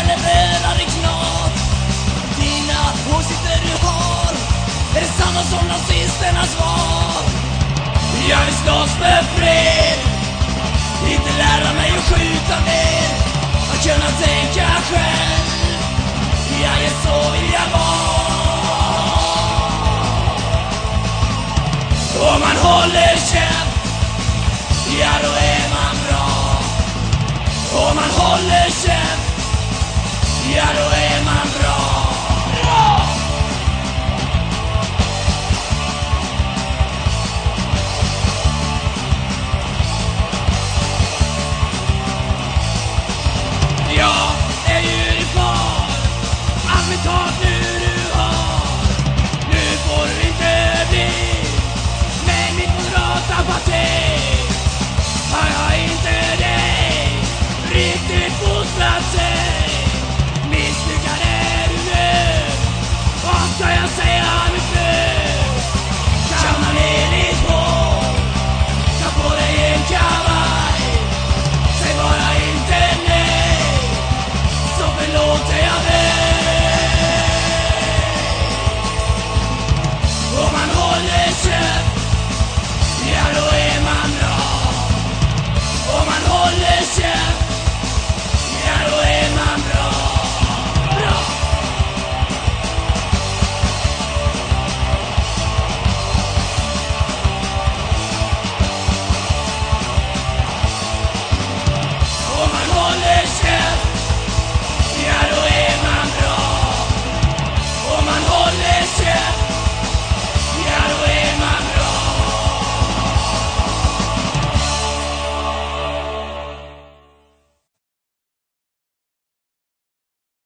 eller i knat Dina åsikter du har är det samma som nazisternas val? Jag vill slåss för fred Inte lära mig att skjuta ner Att kunna tänka själv. Ja, ja, så vill jag vara. Om man håller käft Ja, då är man bra. Om man håller käft ja håller käft, ja då är